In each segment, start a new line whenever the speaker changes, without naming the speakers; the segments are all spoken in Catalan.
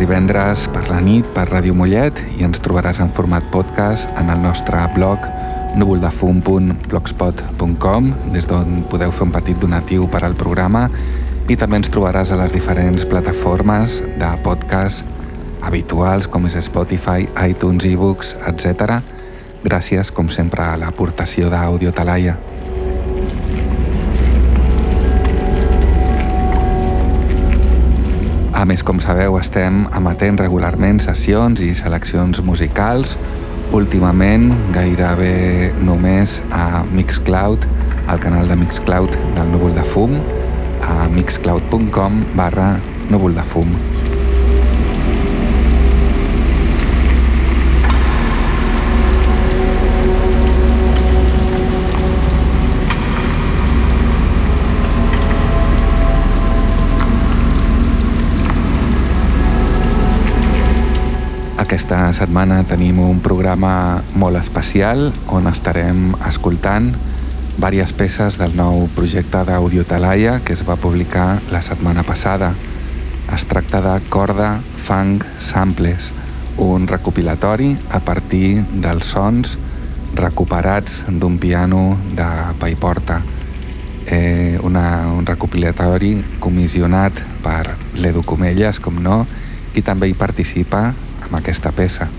Divendres per la nit per Ràdio Mollet i ens trobaràs en format podcast en el nostre blog núvoldefum.blogspot.com des d'on podeu fer un petit donatiu per al programa i també ens trobaràs a les diferents plataformes de podcast habituals com és Spotify, iTunes, ebooks, etc. Gràcies, com sempre, a l'aportació d'Audio Talaia. A més, com sabeu, estem emetent regularment sessions i seleccions musicals, últimament gairebé només a Mixcloud, al canal de Mixcloud del Núvol de Fum, a mixcloud.com barra núvol de fum. Aquesta setmana tenim un programa molt especial on estarem escoltant diverses peces del nou projecte d'Audio Talaia que es va publicar la setmana passada. Es tracta de Corda Funk Samples, un recopilatori a partir dels sons recuperats d'un piano de Paiporta. Eh, una, un recopilatori comissionat per l'Edu Comelles, com no, i també hi participa amb aquesta peça.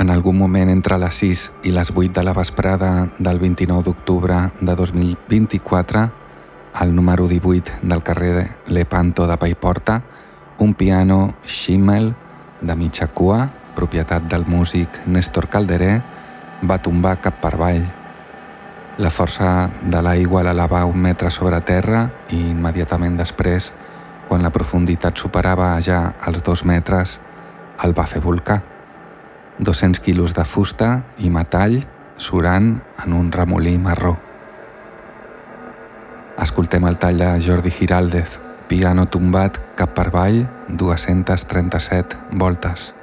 En algun moment entre les 6 i les 8 de la vesprada del 29 d'octubre de 2024, al número 18 del carrer Lepanto de Paiporta, un piano Schimmel de mitja cua, propietat del músic Néstor Calderé, va tombar cap per avall. La força de l'aigua l'elevà un metre sobre terra i immediatament després, quan la profunditat superava ja els dos metres, el va fer volcar. 200 quilos de fusta i metall surant en un remolí marró. Escoltem el tall de Jordi Giraldez, piano tombat cap per avall, 237 voltes.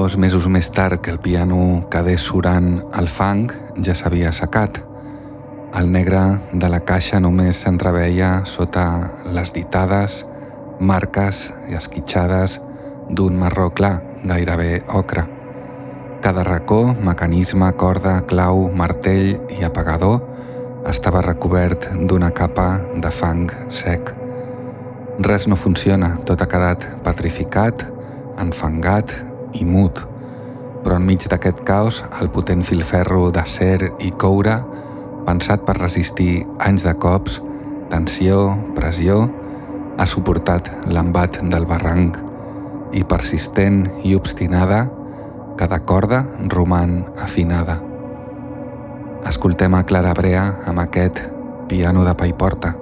Dos mesos més tard que el piano quedés surant al fang ja s'havia assecat. El negre de la caixa només s'entreveia sota les ditades, marques i esquitxades d'un marró clar, gairebé ocre. Cada racó, mecanisme, corda, clau, martell i apagador estava recobert d'una capa de fang sec. Res no funciona, tot ha quedat petrificat, enfangat i mut, però enmig d'aquest caos el potent filferro d'acer i coure, pensat per resistir anys de cops, tensió, pressió, ha suportat l'embat del barranc i persistent i obstinada, cada corda roman afinada. Escoltem a Clara Brea amb aquest piano de paiporta.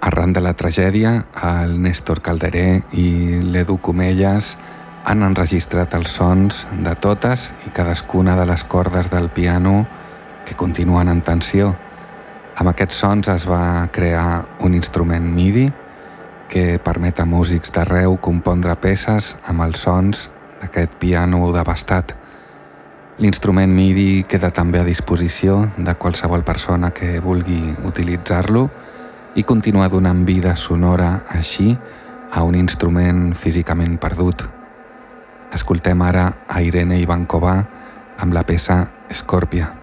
Arran de la tragèdia, el Néstor Calderé i l'Edu Comelles han enregistrat els sons de totes i cadascuna de les cordes del piano que continuen en tensió. Amb aquests sons es va crear un instrument MIDI que permet a músics d'arreu compondre peces amb els sons d'aquest piano devastat. L'instrument MIDI queda també a disposició de qualsevol persona que vulgui utilitzar-lo i continua donant vida sonora així a un instrument físicament perdut. Escoltem ara a Irene Ivankova amb la peça Scorpia.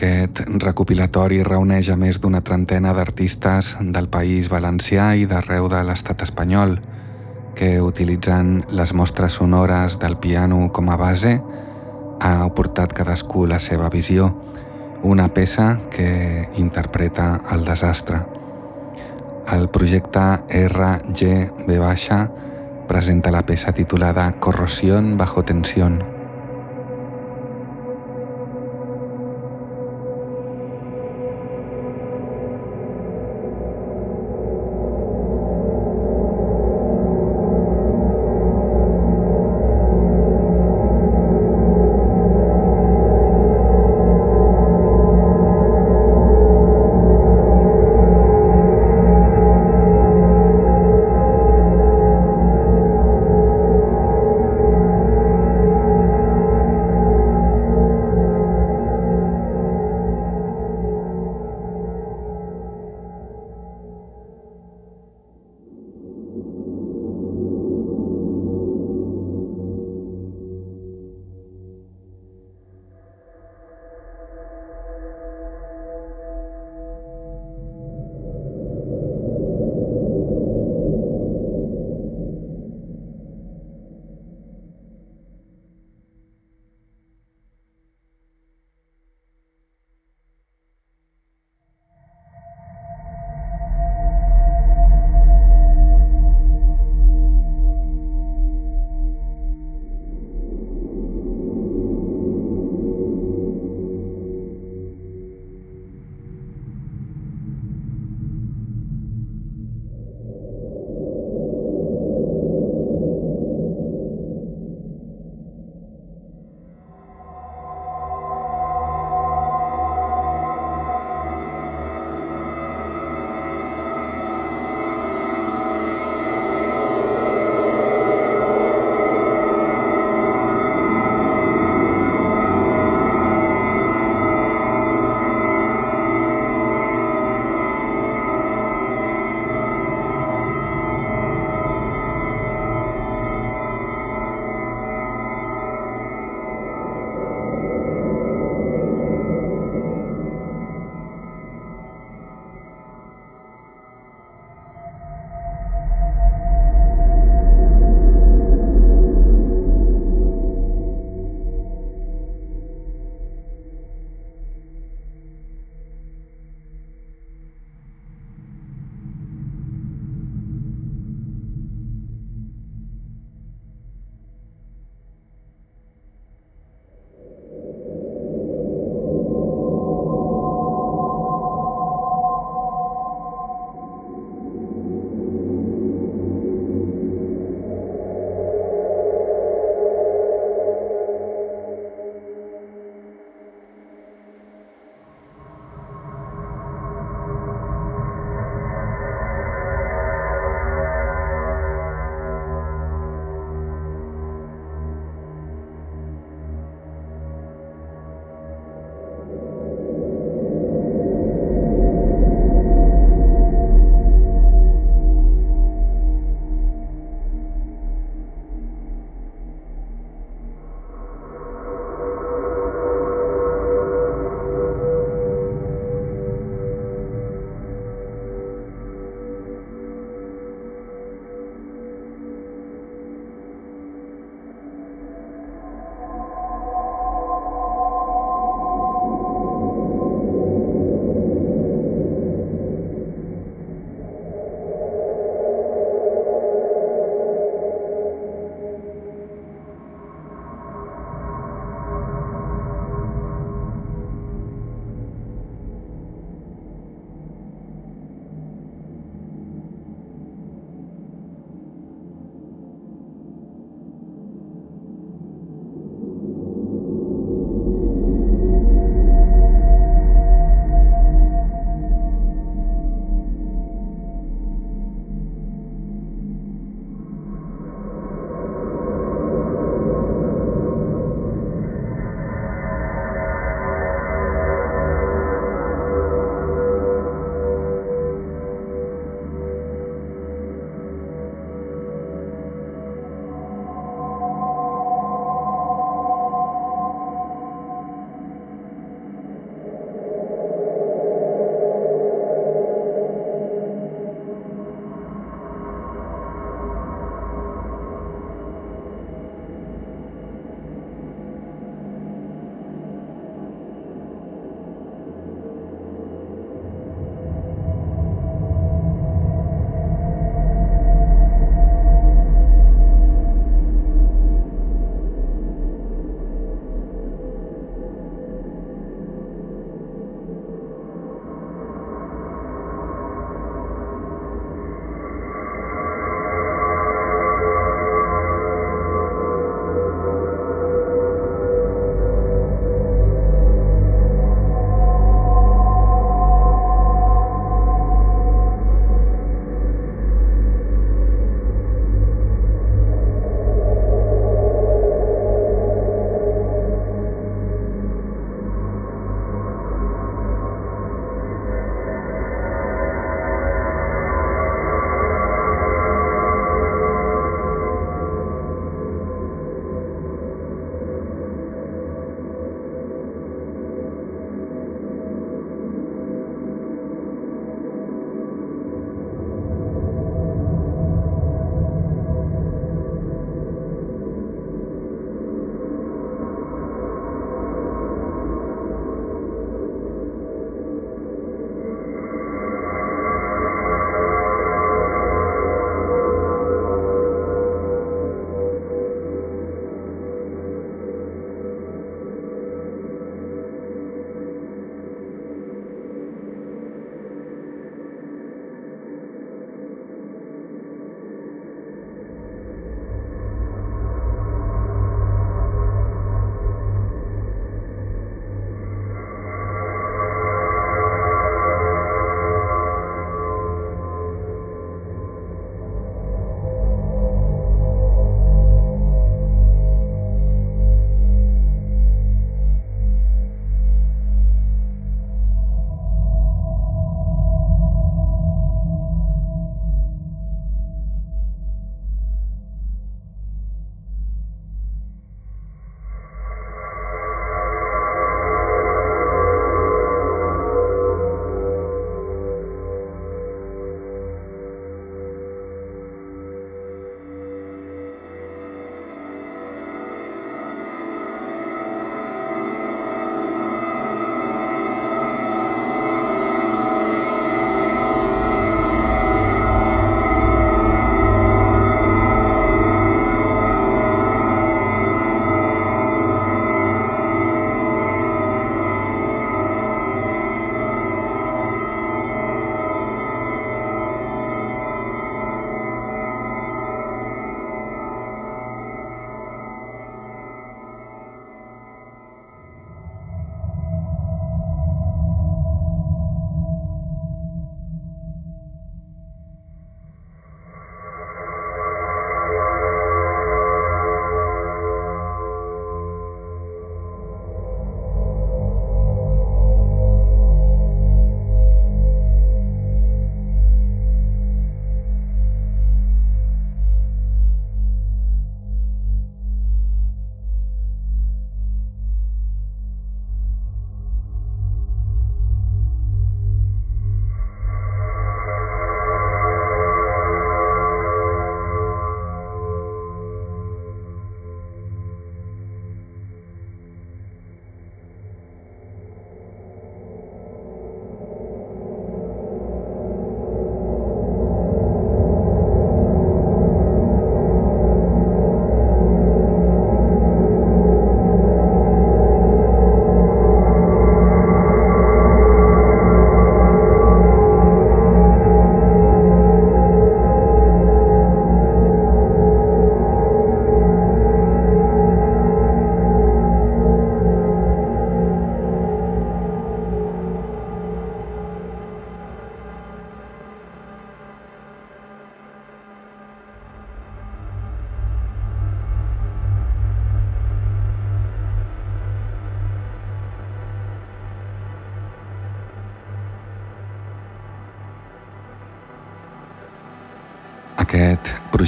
Aquest recopilatori reuneix a més d'una trentena d'artistes del País Valencià i d'arreu de l'estat espanyol que, utilitzant les mostres sonores del piano com a base, ha aportat cadascú la seva visió, una peça que interpreta el desastre. El projecte RGB presenta la peça titulada Corrosió bajo tensión.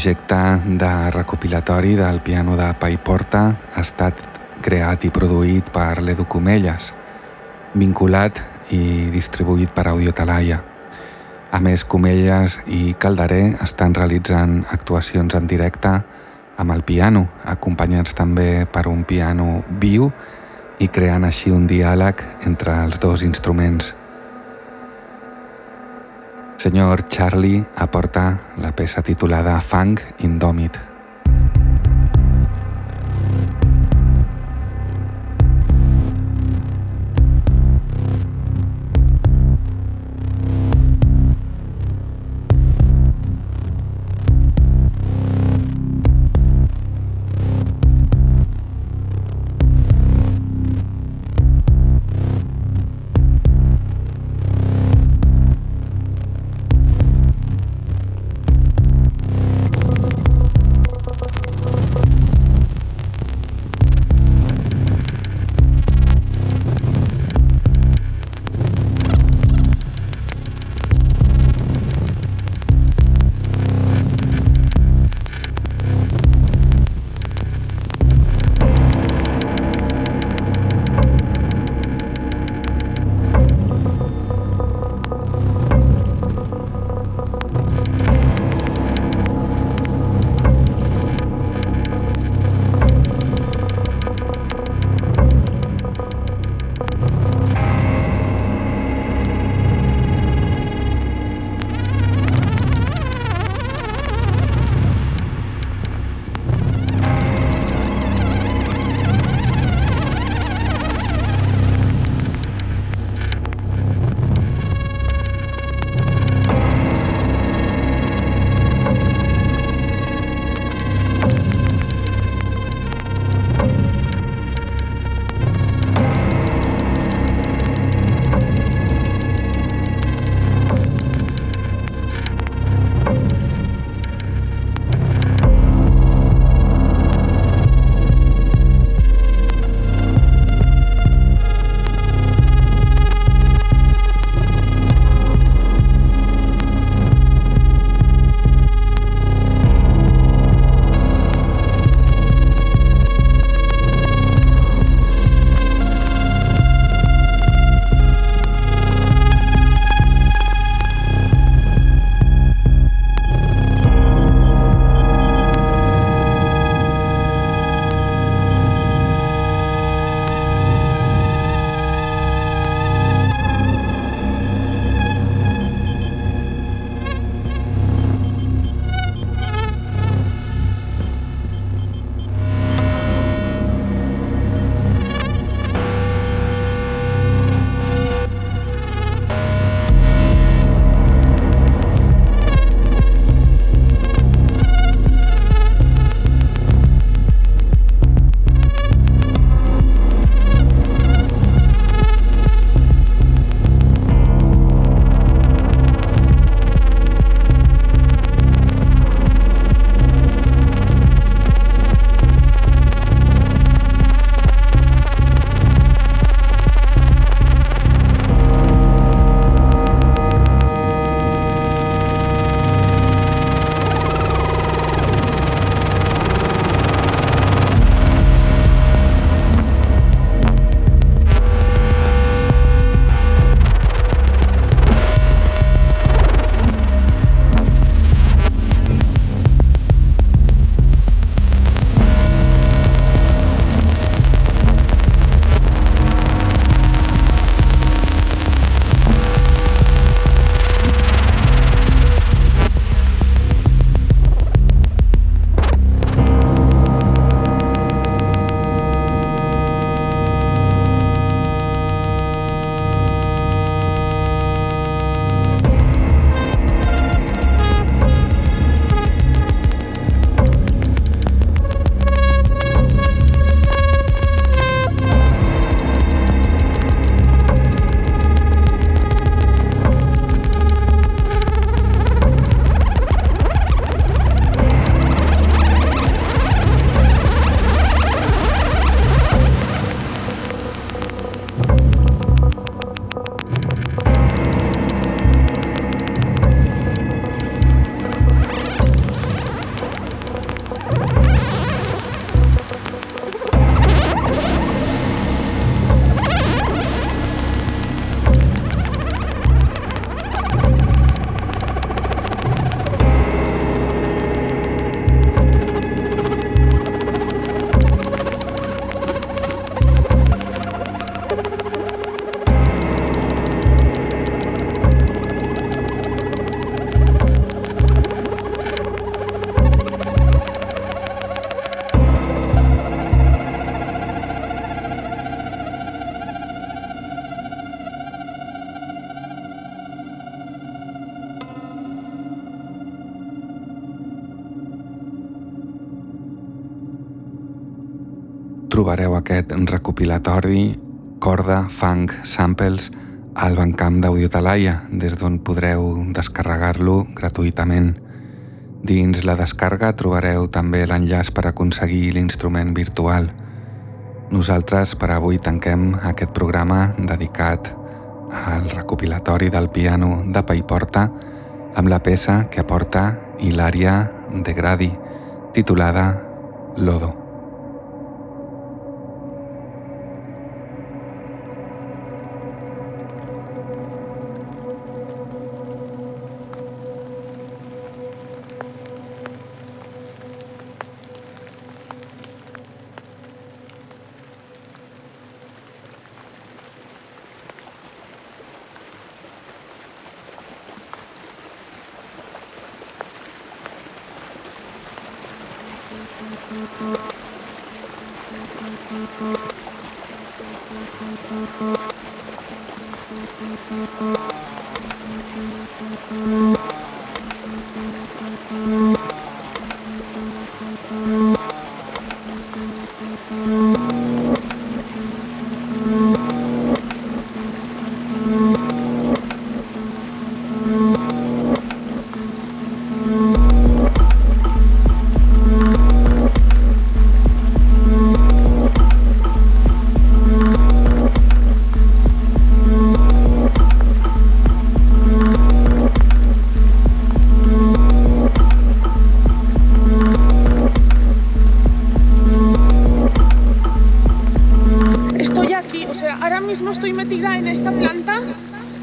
Projecte de recopilatori del piano de Pai Porta ha estat creat i produït per l'Edu Comelles, vinculat i distribuït per Audio Talaia. A més, Comelles i Calderé estan realitzant actuacions en directe amb el piano, acompanyats també per un piano viu i creant així un diàleg entre els dos instruments. Senyor Charlie aporta la peça titulada Fang Indòmit. Recopilatori Corda, Funk, Samples al Bancamp d'Audio Talaia, des d'on podreu descarregar-lo gratuïtament. Dins la descarga trobareu també l'enllaç per aconseguir l'instrument virtual. Nosaltres per avui tanquem aquest programa dedicat al recopilatori del piano de Paiporta amb la peça que aporta Hilària de Gradi, titulada Lodo.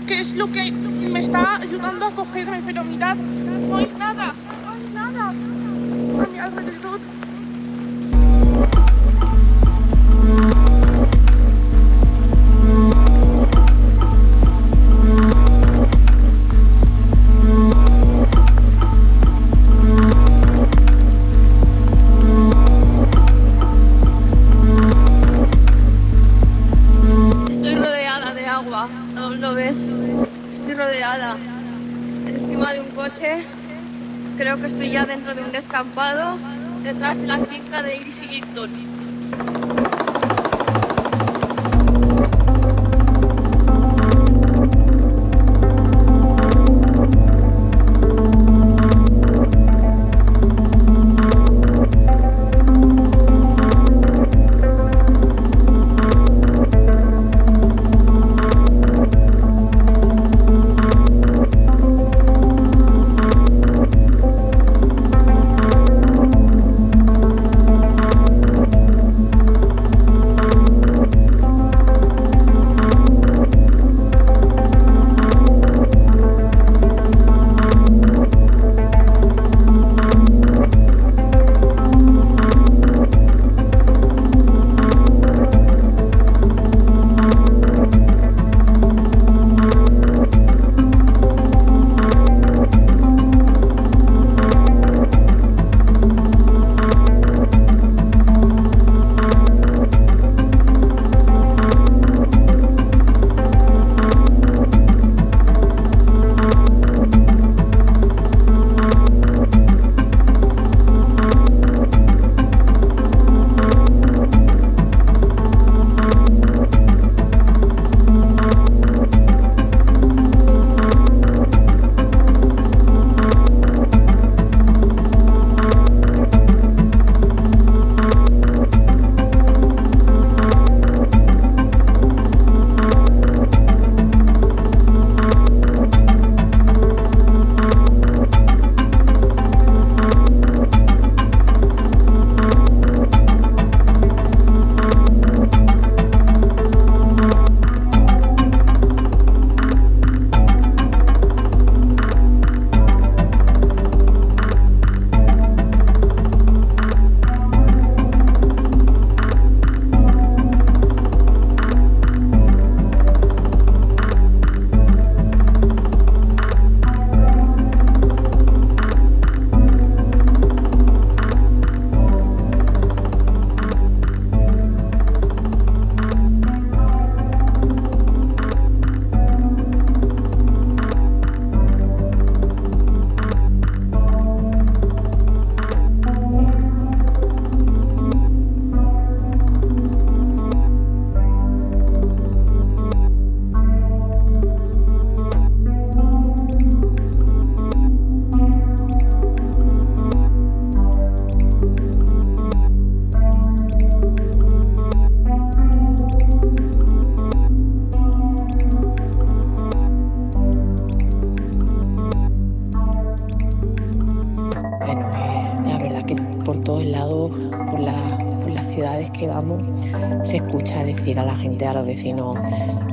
que es lo que me está ayudando a cogerme, pero mirad, no hay nada, no hay nada a mi alrededor.
ciudades que vamos se escucha decir a la gente, a los vecinos,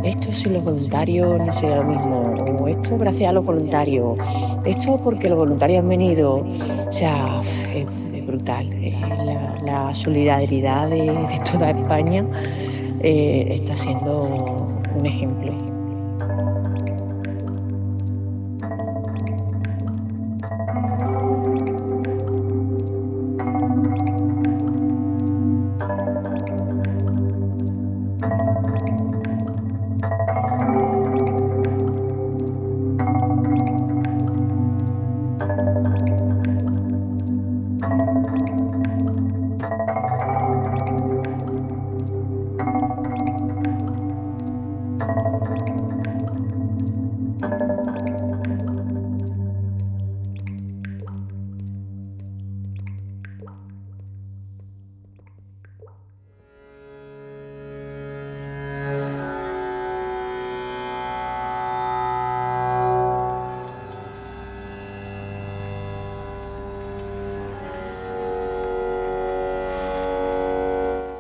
esto sin los voluntarios no sería lo mismo, o esto gracias a los voluntarios, esto porque los voluntarios han venido, o sea, es, brutal, eh, la, solidaridad de, toda España eh, está siendo un ejemplo.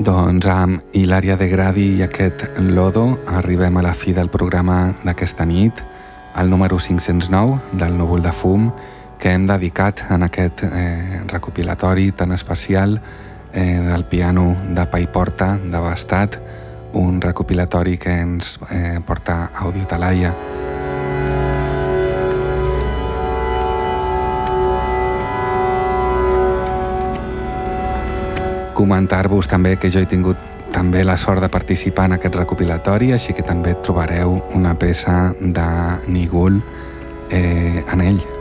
Doncs amb Hilària de Gradi i aquest Lodo arribem a la fi del programa d'aquesta nit, el número 509 del Núvol de Fum, que hem dedicat en aquest eh, recopilatori tan especial eh, del piano de Paiporta, de Bastat, un recopilatori que ens eh, porta Audio Talaia. Comentar-vos també que jo he tingut també la sort de participar en aquest recopilatori, així que també trobareu una peça de Nigul eh, en ell.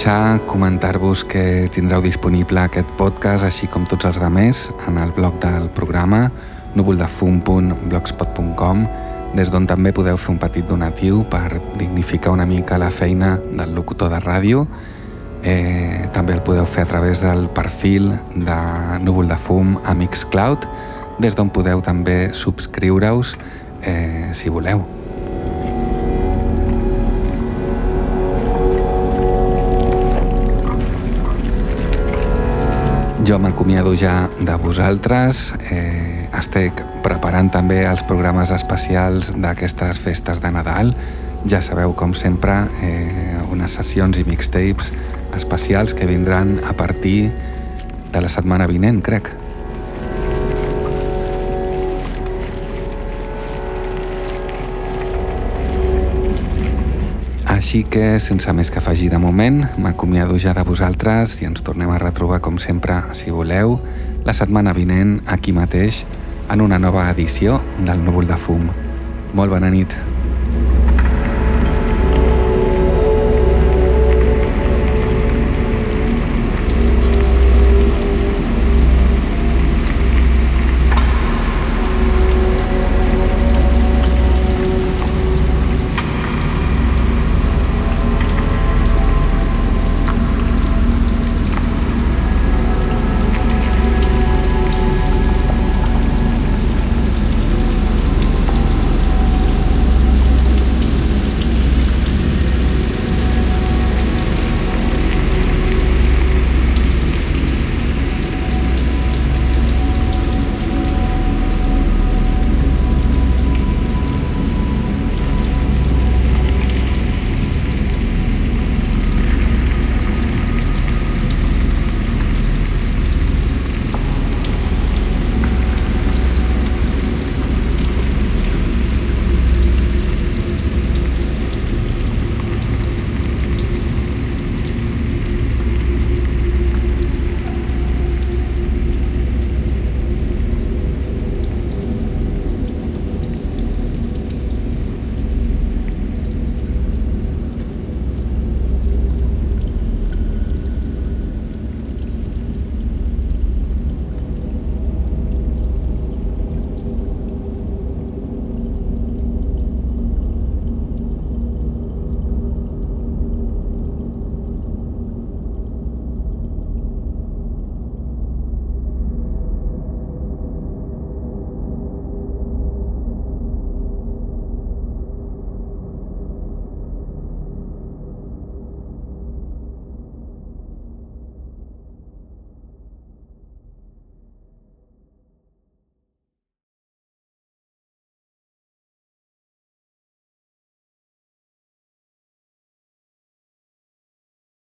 Marxar, comentar-vos que tindreu disponible aquest podcast, així com tots els demés, en el blog del programa núvoldefum.blogspot.com des d'on també podeu fer un petit donatiu per dignificar una mica la feina del locutor de ràdio. Eh, també el podeu fer a través del perfil de Núvol de Fum a Mixcloud, des d'on podeu també subscriure-us eh, si voleu. Jo m'acomiado ja de vosaltres. Eh, estic preparant també els programes especials d'aquestes festes de Nadal. Ja sabeu, com sempre, eh, unes sessions i mixtapes especials que vindran a partir de la setmana vinent, crec. Així que, sense més que afegir de moment, m'acomiado ja de vosaltres i ens tornem a retrobar, com sempre, si voleu, la setmana vinent, aquí mateix, en una nova edició del Núvol de Fum. Molt bona nit.